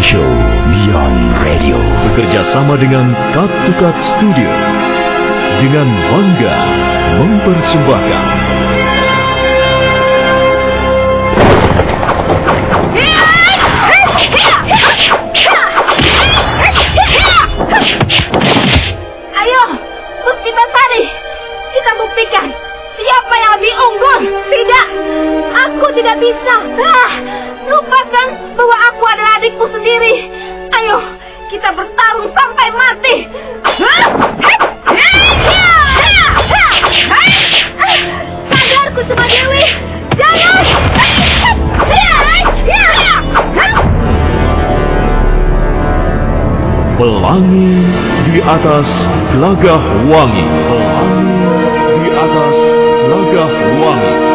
Show Beyond Radio. Bekerja sama dengan to Cut Studio dengan bangga mempersembahkan. Ayo, Puspitasari, kita buktikan. Siapa yang lebih unggul. Tidak, aku tidak bisa. Ah, lupakan bahwa aku adalah adikku sendiri. Ayo, kita bertarung sampai mati. Sadarku cuma Dewi. Jangan. Pelangi di atas gelagah wangi. Pelangi di atas gelagah wangi.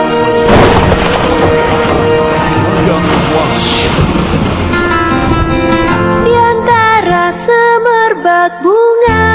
Di antara semerbak bunga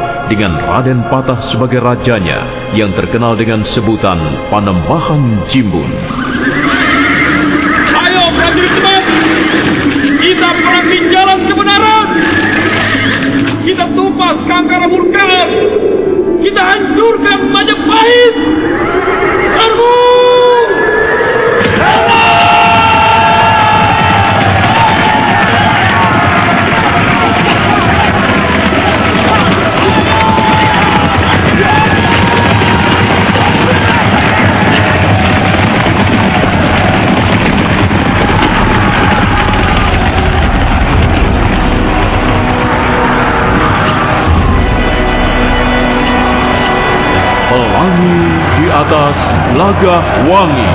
dengan Raden Patah sebagai rajanya yang terkenal dengan sebutan Panembahan Jimbun. Ayo prajurit cepat! Kita perangi jalan kebenaran! Kita tumpas kangkara murkaan! Kita hancurkan Majapahit! Serbu! Gelagah wangi.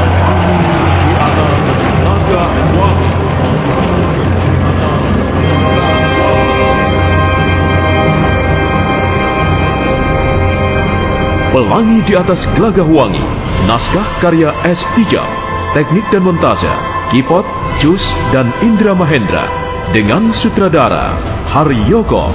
Pelangi di atas gelagah wangi. Naskah karya S. Tijab. Teknik dan montase. Kipot, Jus, dan Indra Mahendra. Dengan sutradara Haryoko.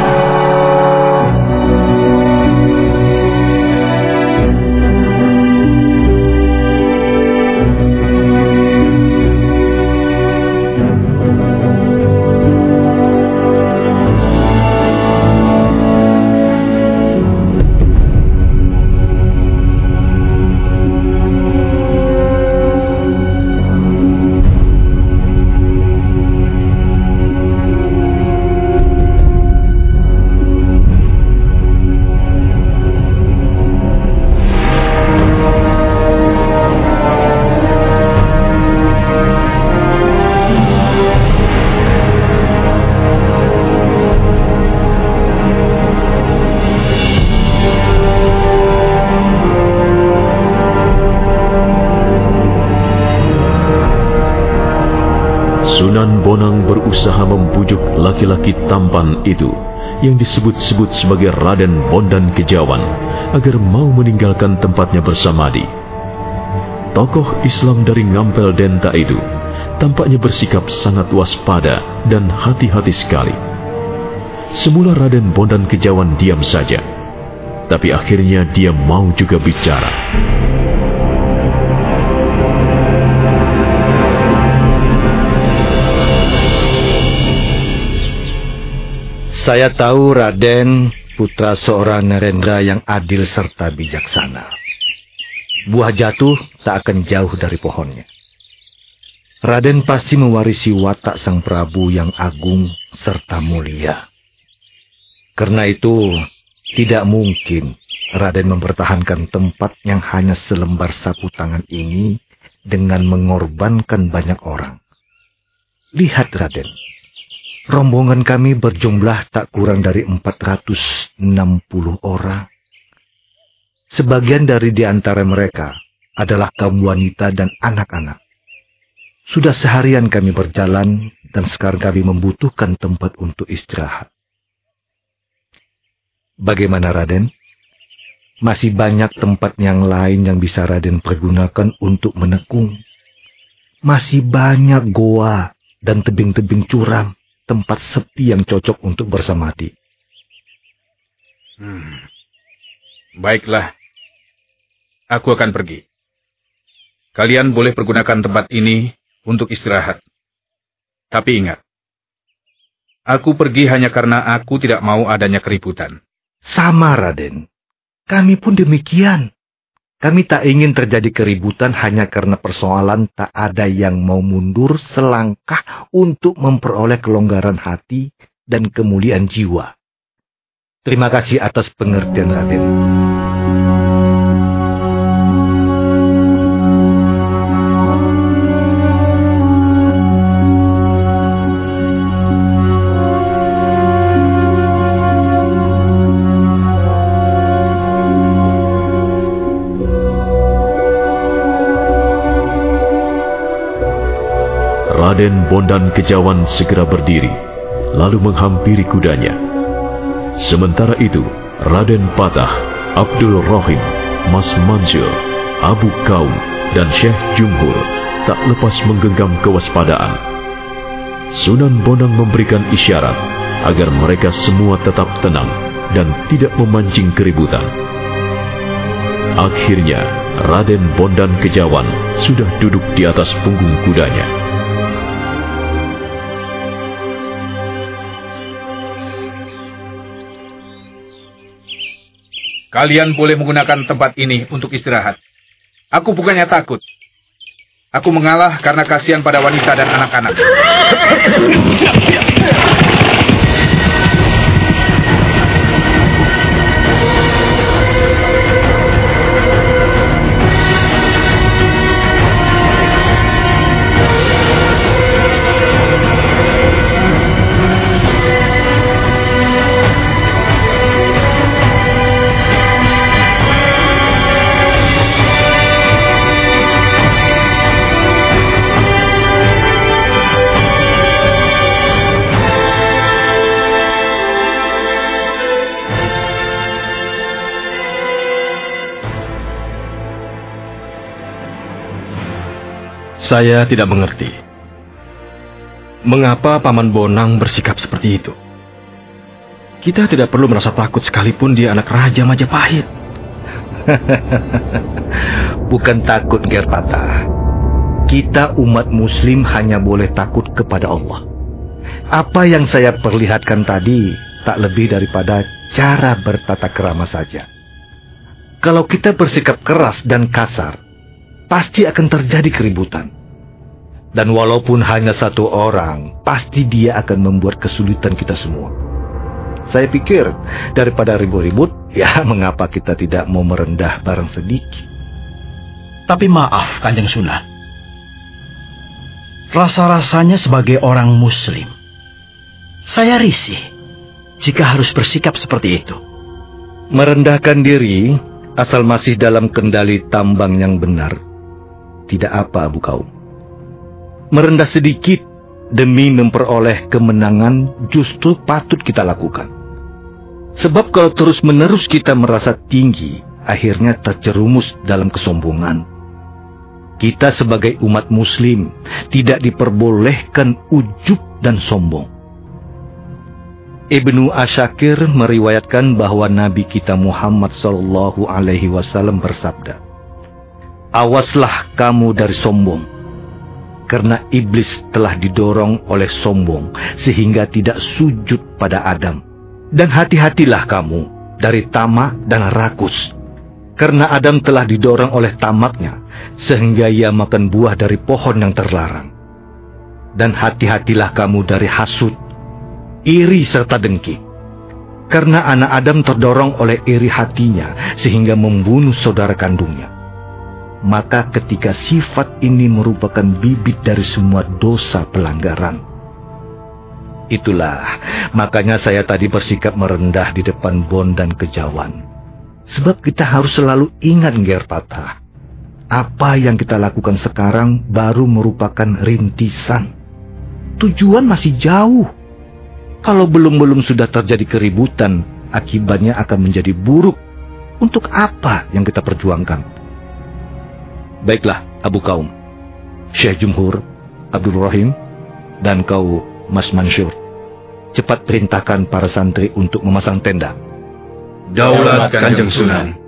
Laki-laki tampan itu yang disebut-sebut sebagai Raden Bondan Kejawan agar mau meninggalkan tempatnya bersamadi. Tokoh Islam dari Ngampel Denta itu tampaknya bersikap sangat waspada dan hati-hati sekali. Semula Raden Bondan Kejawan diam saja, tapi akhirnya dia mau juga bicara. Saya tahu Raden putra seorang Narendra yang adil serta bijaksana. Buah jatuh tak akan jauh dari pohonnya. Raden pasti mewarisi watak sang Prabu yang agung serta mulia. Karena itu, tidak mungkin Raden mempertahankan tempat yang hanya selembar sapu tangan ini dengan mengorbankan banyak orang. Lihat Raden, Rombongan kami berjumlah tak kurang dari 460 orang. Sebagian dari di antara mereka adalah kaum wanita dan anak-anak. Sudah seharian kami berjalan dan sekarang kami membutuhkan tempat untuk istirahat. Bagaimana Raden? Masih banyak tempat yang lain yang bisa Raden pergunakan untuk menekung. Masih banyak goa dan tebing-tebing curam tempat sepi yang cocok untuk bersamadi. Hmm. Baiklah, aku akan pergi. Kalian boleh pergunakan tempat ini untuk istirahat. Tapi ingat, aku pergi hanya karena aku tidak mau adanya keributan. Sama, Raden. Kami pun demikian. Kami tak ingin terjadi keributan hanya karena persoalan tak ada yang mau mundur selangkah untuk memperoleh kelonggaran hati dan kemuliaan jiwa. Terima kasih atas pengertian Raden. Raden Bondan Kejawan segera berdiri, lalu menghampiri kudanya. Sementara itu, Raden Patah, Abdul Rohim, Mas Mansur, Abu Kaum, dan Syekh Jumhur tak lepas menggenggam kewaspadaan. Sunan Bonang memberikan isyarat agar mereka semua tetap tenang dan tidak memancing keributan. Akhirnya, Raden Bondan Kejawan sudah duduk di atas punggung kudanya. Kalian boleh menggunakan tempat ini untuk istirahat. Aku bukannya takut. Aku mengalah karena kasihan pada wanita dan anak-anak. Saya tidak mengerti. Mengapa Paman Bonang bersikap seperti itu? Kita tidak perlu merasa takut sekalipun dia anak Raja Majapahit. Bukan takut, Gerpata. Kita umat muslim hanya boleh takut kepada Allah. Apa yang saya perlihatkan tadi tak lebih daripada cara bertata kerama saja. Kalau kita bersikap keras dan kasar, pasti akan terjadi keributan. Dan walaupun hanya satu orang, pasti dia akan membuat kesulitan kita semua. Saya pikir, daripada ribut-ribut, ya mengapa kita tidak mau merendah barang sedikit. Tapi maaf, Kanjeng Sunan. Rasa-rasanya sebagai orang muslim. Saya risih jika harus bersikap seperti itu. Merendahkan diri asal masih dalam kendali tambang yang benar. Tidak apa, Abu Kaum. Merendah sedikit demi memperoleh kemenangan justru patut kita lakukan. Sebab kalau terus-menerus kita merasa tinggi, akhirnya terjerumus dalam kesombongan. Kita sebagai umat muslim tidak diperbolehkan ujub dan sombong. Ibnu Asyakir meriwayatkan bahwa Nabi kita Muhammad Shallallahu Alaihi Wasallam bersabda, "Awaslah kamu dari sombong, karena iblis telah didorong oleh sombong sehingga tidak sujud pada Adam. Dan hati-hatilah kamu dari tamak dan rakus, karena Adam telah didorong oleh tamaknya sehingga ia makan buah dari pohon yang terlarang. Dan hati-hatilah kamu dari hasut, iri serta dengki. Karena anak Adam terdorong oleh iri hatinya sehingga membunuh saudara kandungnya. Maka ketika sifat ini merupakan bibit dari semua dosa pelanggaran. Itulah makanya saya tadi bersikap merendah di depan Bon dan Kejawan. Sebab kita harus selalu ingat Gerpatah. Apa yang kita lakukan sekarang baru merupakan rintisan. Tujuan masih jauh. Kalau belum-belum sudah terjadi keributan, akibatnya akan menjadi buruk. Untuk apa yang kita perjuangkan? Baiklah, Abu Kaum, Syekh Jumhur, Abdul Rahim, dan kau, Mas Mansur. Cepat perintahkan para santri untuk memasang tenda. Daulat Kanjeng Sunan.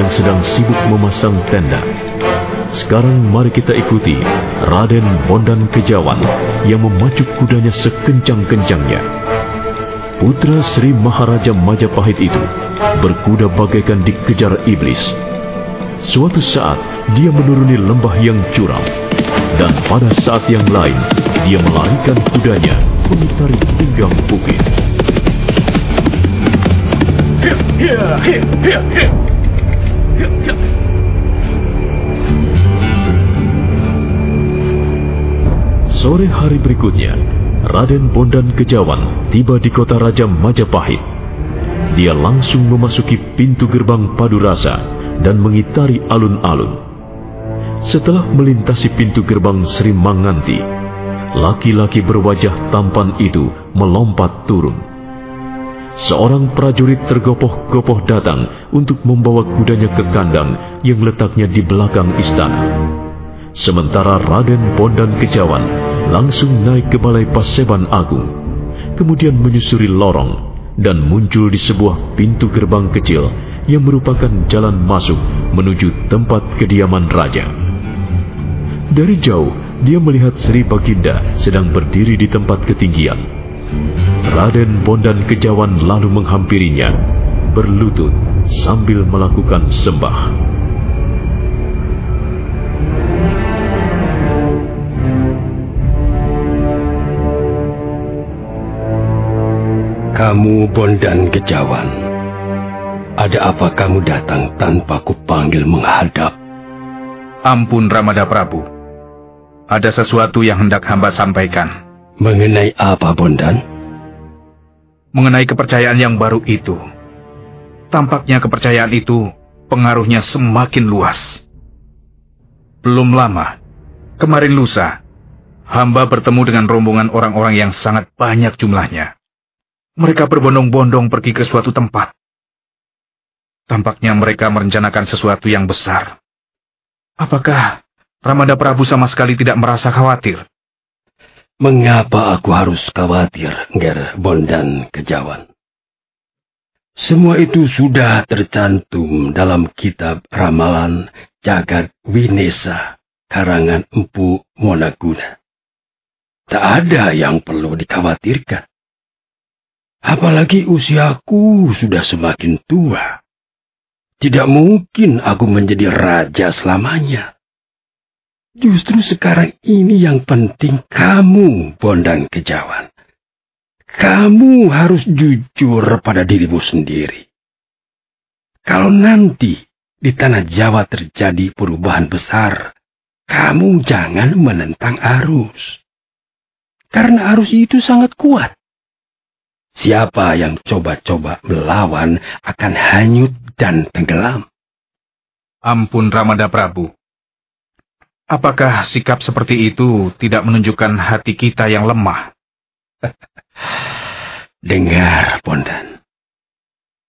Yang sedang sibuk memasang tenda. Sekarang mari kita ikuti Raden Bondan Kejawan yang memacu kudanya sekencang-kencangnya. Putra Sri Maharaja Majapahit itu berkuda bagaikan dikejar iblis. Suatu saat dia menuruni lembah yang curam dan pada saat yang lain dia melarikan kudanya mengitari pinggang bukit. Sore hari berikutnya, Raden Bondan Kejawan tiba di kota Raja Majapahit. Dia langsung memasuki pintu gerbang Padurasa dan mengitari alun-alun. Setelah melintasi pintu gerbang Sri Manganti, laki-laki berwajah tampan itu melompat turun seorang prajurit tergopoh-gopoh datang untuk membawa kudanya ke kandang yang letaknya di belakang istana. Sementara Raden Bondan Kejawan langsung naik ke balai Paseban Agung, kemudian menyusuri lorong dan muncul di sebuah pintu gerbang kecil yang merupakan jalan masuk menuju tempat kediaman raja. Dari jauh, dia melihat Sri Baginda sedang berdiri di tempat ketinggian Raden Bondan Kejawan lalu menghampirinya, berlutut sambil melakukan sembah. Kamu Bondan Kejawan. Ada apa kamu datang tanpa kupanggil menghadap? Ampun Ramada Prabu. Ada sesuatu yang hendak hamba sampaikan. Mengenai apa, Bondan? Mengenai kepercayaan yang baru itu. Tampaknya kepercayaan itu pengaruhnya semakin luas. Belum lama, kemarin lusa, hamba bertemu dengan rombongan orang-orang yang sangat banyak jumlahnya. Mereka berbondong-bondong pergi ke suatu tempat. Tampaknya mereka merencanakan sesuatu yang besar. Apakah Ramada Prabu sama sekali tidak merasa khawatir. Mengapa aku harus khawatir, Nger Bondan Kejawan? Semua itu sudah tercantum dalam kitab ramalan Jagat Winesa karangan Empu Monaguna. Tak ada yang perlu dikhawatirkan. Apalagi usiaku sudah semakin tua. Tidak mungkin aku menjadi raja selamanya. Justru sekarang ini yang penting kamu, Bondan Kejawan. Kamu harus jujur pada dirimu sendiri. Kalau nanti di tanah Jawa terjadi perubahan besar, kamu jangan menentang arus. Karena arus itu sangat kuat. Siapa yang coba-coba melawan akan hanyut dan tenggelam. Ampun Ramada Prabu. Apakah sikap seperti itu tidak menunjukkan hati kita yang lemah? Dengar, Pondan.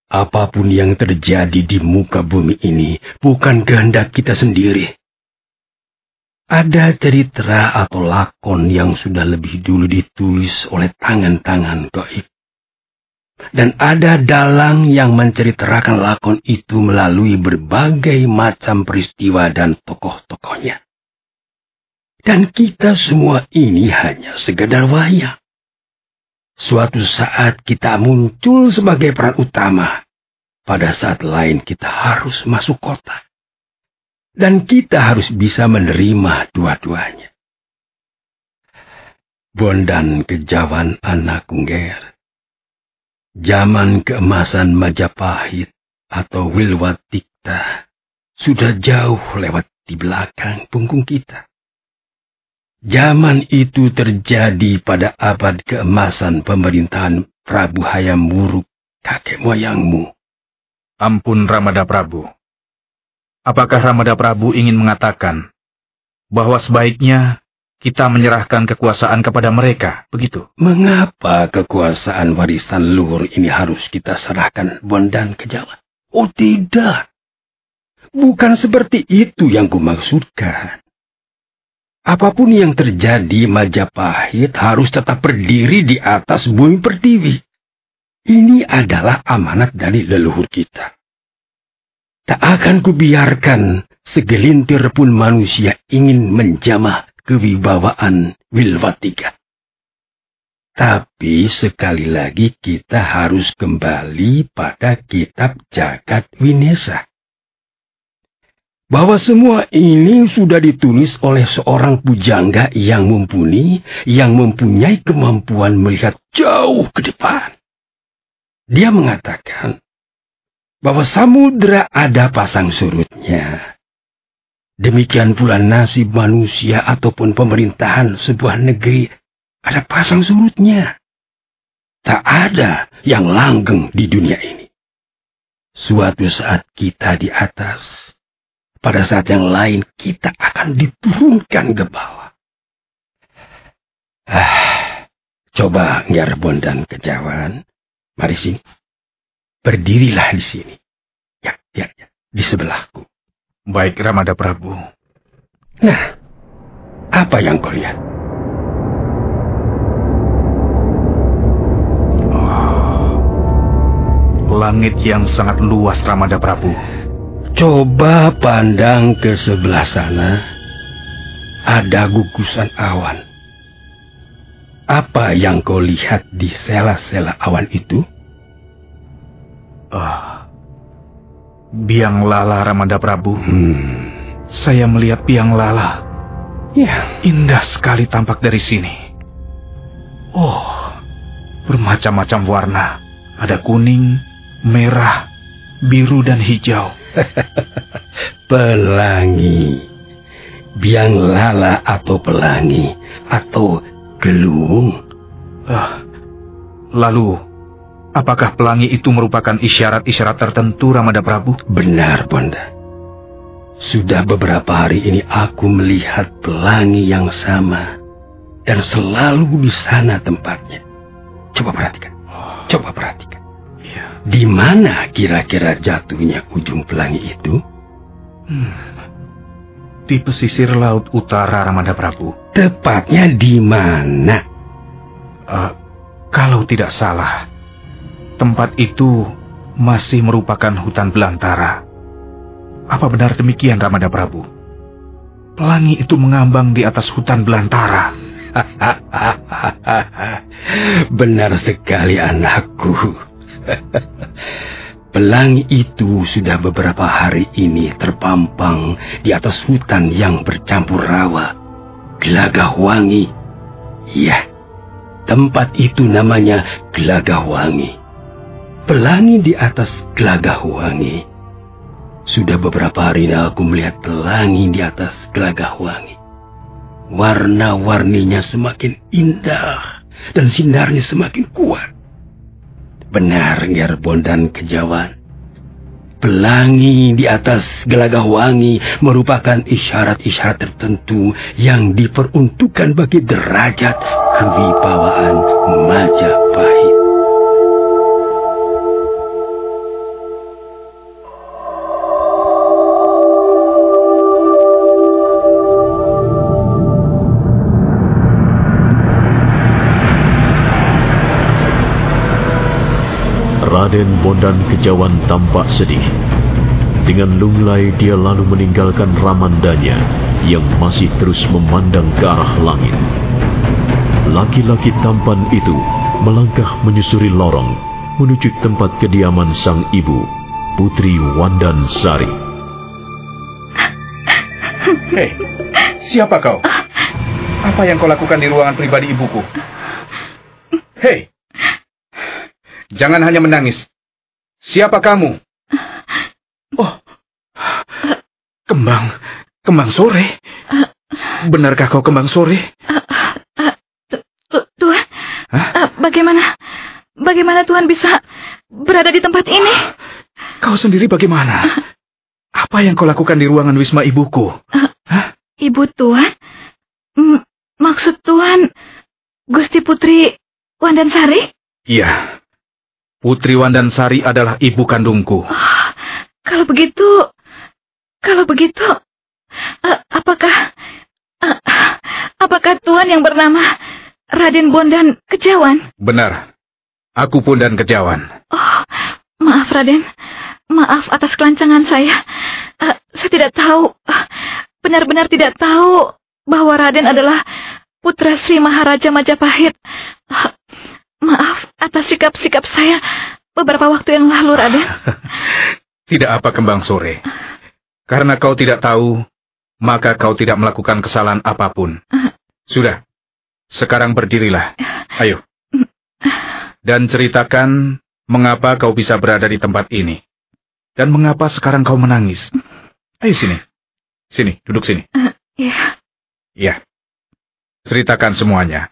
Apa pun yang terjadi di muka bumi ini bukan kehendak kita sendiri. Ada cerita atau lakon yang sudah lebih dulu ditulis oleh tangan-tangan goib. Dan ada dalang yang menceritakan lakon itu melalui berbagai macam peristiwa dan tokoh-tokohnya. Dan kita semua ini hanya sekedar wayang. Suatu saat kita muncul sebagai peran utama. Pada saat lain kita harus masuk kota. Dan kita harus bisa menerima dua-duanya. Bondan kejawan anak Ungger. Zaman keemasan Majapahit atau Wilwatikta sudah jauh lewat di belakang punggung kita. Zaman itu terjadi pada abad keemasan pemerintahan Prabu Hayam Wuruk, kakek moyangmu. Ampun Ramada Prabu. Apakah Ramada Prabu ingin mengatakan bahwa sebaiknya kita menyerahkan kekuasaan kepada mereka, begitu? Mengapa kekuasaan warisan luhur ini harus kita serahkan bondan ke Jawa? Oh tidak. Bukan seperti itu yang kumaksudkan. Apa pun yang terjadi, Majapahit harus tetap berdiri di atas bumi pertiwi. Ini adalah amanat dari leluhur kita. Tak akan kubiarkan segelintir pun manusia ingin menjamah kewibawaan Wilwatika. Tapi sekali lagi kita harus kembali pada kitab Jagat Winesa bahwa semua ini sudah ditulis oleh seorang pujangga yang mumpuni, yang mempunyai kemampuan melihat jauh ke depan. Dia mengatakan bahwa samudera ada pasang surutnya. Demikian pula nasib manusia ataupun pemerintahan sebuah negeri ada pasang surutnya. Tak ada yang langgeng di dunia ini. Suatu saat kita di atas, pada saat yang lain kita akan diturunkan ke bawah. Ah, coba Ngar Bondan Kejawan. Mari sini. Berdirilah di sini. Ya, ya, ya. Di sebelahku. Baik, Ramada Prabu. Nah, apa yang kau lihat? Oh, langit yang sangat luas, Ramada Prabu. Coba pandang ke sebelah sana. Ada gugusan awan. Apa yang kau lihat di sela-sela awan itu? Ah, biang lala Ramada Prabu. Hmm. Saya melihat biang lala. Ya, Indah sekali tampak dari sini. Oh, bermacam-macam warna. Ada kuning, merah, biru, dan hijau. pelangi. Biang lala atau pelangi atau gelung. Ah, lalu, apakah pelangi itu merupakan isyarat-isyarat tertentu Ramada Prabu? Benar, Bonda. Sudah beberapa hari ini aku melihat pelangi yang sama dan selalu di sana tempatnya. Coba perhatikan. Coba perhatikan. Di mana kira-kira jatuhnya ujung pelangi itu? Hmm. di pesisir laut utara Ramanda Prabu. Tepatnya di mana? Uh, kalau tidak salah, tempat itu masih merupakan hutan belantara. Apa benar demikian Ramanda Prabu? Pelangi itu mengambang di atas hutan belantara. Benar sekali anakku. Pelangi itu sudah beberapa hari ini terpampang di atas hutan yang bercampur rawa. Gelagah wangi. Iya, tempat itu namanya Gelagah wangi. Pelangi di atas Gelagah wangi. Sudah beberapa hari ini aku melihat pelangi di atas Gelagah wangi. Warna-warninya semakin indah dan sinarnya semakin kuat. Benar, Gerbon dan Kejawan. Pelangi di atas gelagah wangi merupakan isyarat-isyarat tertentu yang diperuntukkan bagi derajat kewibawaan Majapahit. Raden Bondan Kejawan tampak sedih. Dengan lunglai dia lalu meninggalkan ramandanya yang masih terus memandang ke arah langit. Laki-laki tampan itu melangkah menyusuri lorong menuju tempat kediaman sang ibu, Putri Wandan Sari. Hei, siapa kau? Apa yang kau lakukan di ruangan pribadi ibuku? Hei, Jangan hanya menangis. Siapa kamu? Oh, kembang, kembang sore. Benarkah kau kembang sore? Tuhan, bagaimana, bagaimana Tuhan bisa berada di tempat ini? Kau sendiri bagaimana? Apa yang kau lakukan di ruangan wisma ibuku? Hah? Ibu Tuhan? M maksud Tuhan Gusti Putri Wandansari? Iya. Putri Wandansari adalah ibu kandungku. Oh, kalau begitu, kalau begitu, uh, apakah, uh, apakah Tuan yang bernama Raden Bondan Kejawan? Benar, aku pun dan Kejawan. Oh, maaf Raden, maaf atas kelancangan saya. Uh, saya tidak tahu, benar-benar tidak tahu bahwa Raden adalah putra Sri Maharaja Majapahit. Uh, Maaf atas sikap-sikap saya beberapa waktu yang lalu, Raden. tidak apa kembang sore. Karena kau tidak tahu, maka kau tidak melakukan kesalahan apa pun. Sudah, sekarang berdirilah. Ayo. Dan ceritakan mengapa kau bisa berada di tempat ini. Dan mengapa sekarang kau menangis. Ayo sini. Sini, duduk sini. Iya. Iya. Ceritakan semuanya.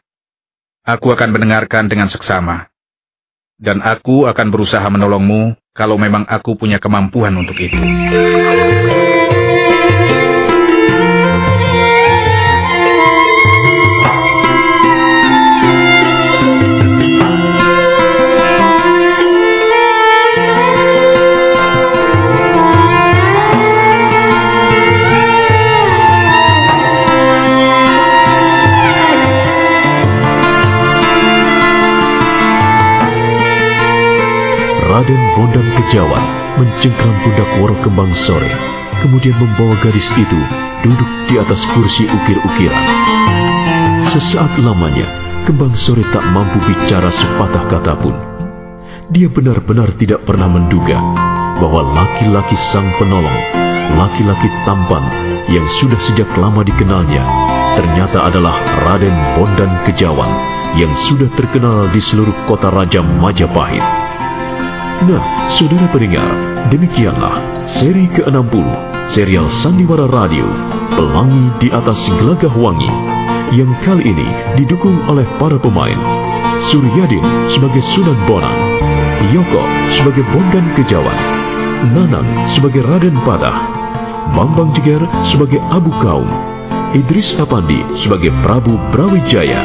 Aku akan mendengarkan dengan seksama. Dan aku akan berusaha menolongmu kalau memang aku punya kemampuan untuk itu. Raden Bondan Kejawan mencengkram pundak Woro Kembang sore, kemudian membawa gadis itu duduk di atas kursi ukir-ukiran. Sesaat lamanya, Kembang sore tak mampu bicara sepatah kata pun. Dia benar-benar tidak pernah menduga bahwa laki-laki sang penolong, laki-laki tampan yang sudah sejak lama dikenalnya, ternyata adalah Raden Bondan Kejawan yang sudah terkenal di seluruh kota Raja Majapahit. Nah, saudara pendengar, demikianlah seri ke-60 serial Sandiwara Radio Pelangi di atas Gelagah Wangi yang kali ini didukung oleh para pemain. Suryadin sebagai Sunan Bonang, Yoko sebagai Bondan Kejawan, Nanang sebagai Raden Padah, Bambang Jeger sebagai Abu Kaum, Idris Apandi sebagai Prabu Brawijaya,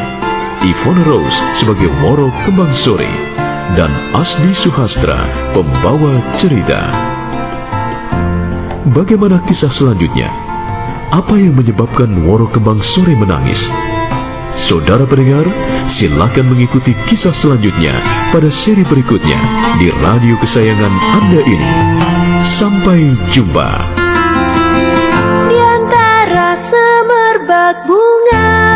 Ivone Rose sebagai Woro Kembang Sore, dan Asdi Suhastra, pembawa cerita. Bagaimana kisah selanjutnya? apa yang menyebabkan Woro Kembang sore menangis? Saudara pendengar, silakan mengikuti kisah selanjutnya pada seri berikutnya di radio kesayangan Anda ini. Sampai jumpa. Di antara semerbak bunga